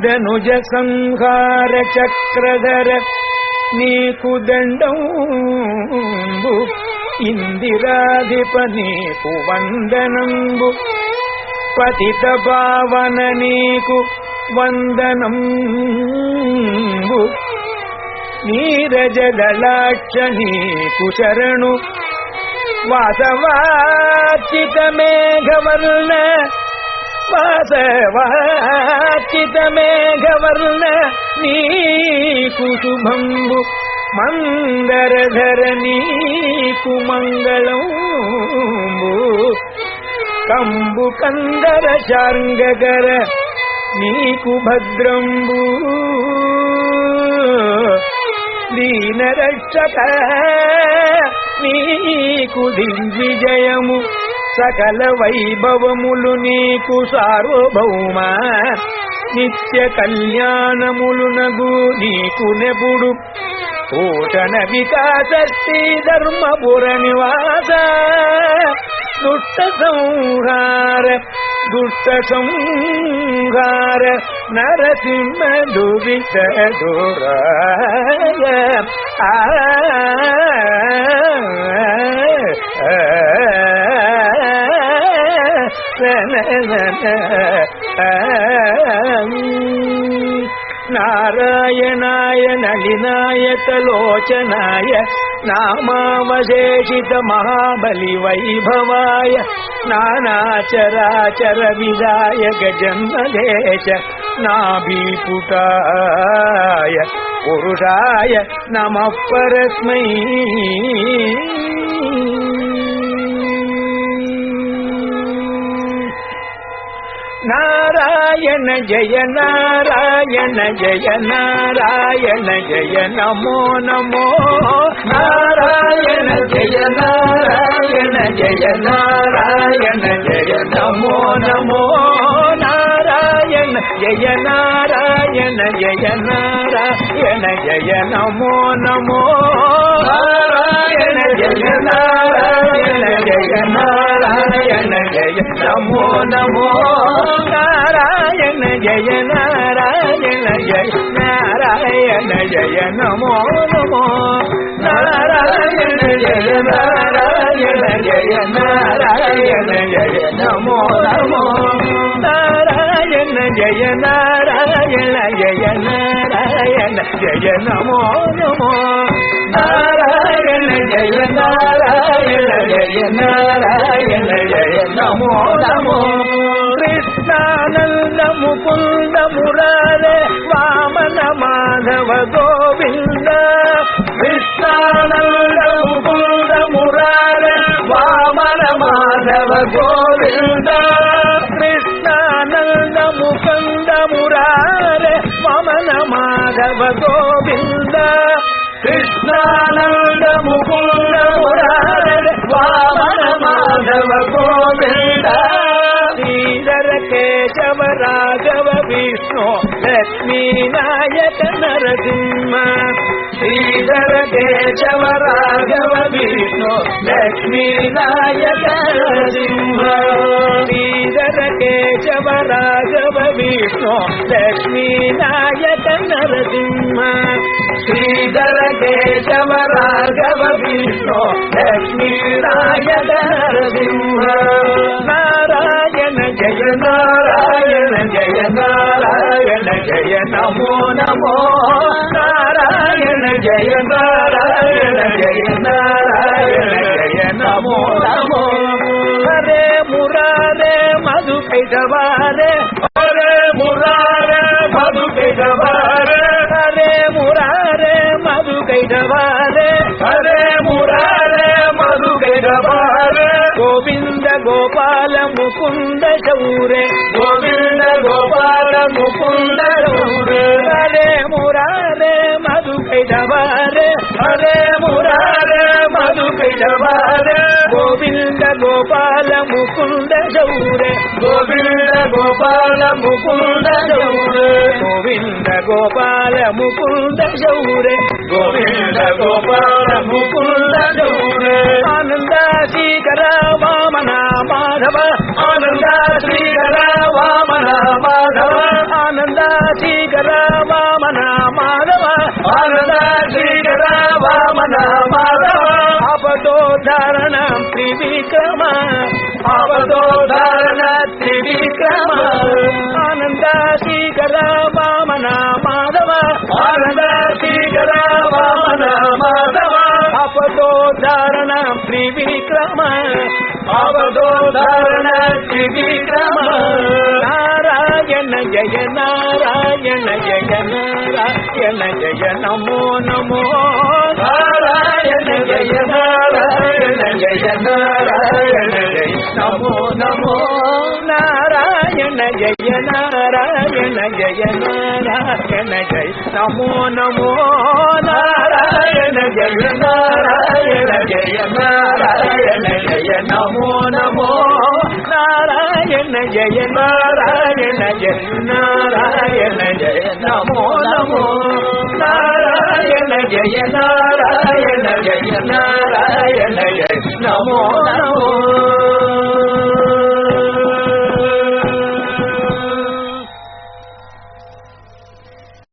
ధనుజ సంహార చక్రధర నీకు దండంబు ఇందిరాధిప నీకు వందనంబు. పతిత భావన నీకు వందనంబు. నీరజదళాక్ష నీకు శరణు. వాసవాచిత మేఘవర్ణ వాసవాచిత నీ నీకు శుభంబు మందరధర నీకు మంగళంబు కంబు కందర చాంగగర నీకు భద్రంబు. దీనరక్షక నీకు దిగ్విజయము సకల వైభవములు నీకు సార్వభౌమ నిత్య కళ్యాణములునగు నీకు నెపుడు ఓటన వికాసస్తి ధర్మపుర నివాస దుష్ట సంహార దుష్ట సంహార నరసింహ దురిత దూరాయ ఆ నారాయణాయ నళినాయ కలోచనాయ నామావశేషిత మహాబలి వైభవాయ నానాచరాచర విదాయ గజన్మదేశ నాభీపుటాయ పురుషాయ నమ పరస్మై నారాయణ జయ నారాయణ జయ నారాయణ జయ నమో నమో నారాయణ జయ నారాయణ జయ నారాయణ జయ నమో నమో నారాయణ జయ నారాయణ జయ నారాయణ జయ నమో నమో నారాయణ జయ నారాయణ జయ నారాయణ జయ నమో నమో నారాయణ జయ నారాయణ జయ నారాయణ జయ నమో నమో నారాయణ జయ నారాయణ జయ నారాయణ జయ నమో నమో నారాయణ జయ నారాయణ జయ నారాయణ జయ నమో నమో నారాయణ జయ నారాయణ జయ నారాయణ கோவிந்த கிருஷ்ணானந்த முகந்த முராரே மமன மாதவ கோவிந்த கிருஷ்ணானந்த முகுந்த முராரே வாமன மாதவ கோவிந்த. ஸ்ரீதர கேசவ ராகவ விஷ்ணு லக்ஷ்மி நாயக நரசிம்ம. శ్రీధర కేశవ రాఘవ విష్ణు లక్ష్మీ నాయక నరసింహ శ్రీధర కేశవ రాఘవ విష్ణు లక్ష్మీ నాయక నరసింహ శ్రీధర కేశవ రాఘవ విష్ణు లక్ష్మీ నాయక నరసింహ నారాయణ జయ నారాయణ జయ నారాయణ జయ నమో నమో. ஜெய நாராயண ஜெய நாராயண ஜெய நமோ நமோ ஹரே முராரே மது கைதவாரே ஹரே முராரே மது கைதவாரே ஹரே முராரே மது கைதவாரே ஹரே முராரே மது கைதவாரே கோவிந்த கோபால முகுந்த சௌரே. கோவிந்த கோபால முகுந்த గోవింద గోపాల ముకుంద చౌరే గోవింద గోపాల ముకుంద చౌరే గోవింద గోపాల ముకుంద చౌరే గోవింద గోపాల ముకుంద చౌరే ఆనంద శ్రీకర వామన మాధవ. ఆనంద శ్రీకర త్రివిక్రమ ఆపదోధారణ త్రివిక్రమ నారాయణ జయ నారాయణ జయ నారాయణ జయ నమో నమో నారాయణ జయ నారాయణ జయ నారాయణ జయ నారాయణ జయ నారాయణ జయ నమో నమో నారాయణ జయ నారాయణ జయ నారాయణ జయ నమో నమో నారాయణ జయ నారాయణ జయ నారాయణ జయ నమో నమో నారాయణ జయ నారాయణ జయ నారాయణ జయ నమో నమో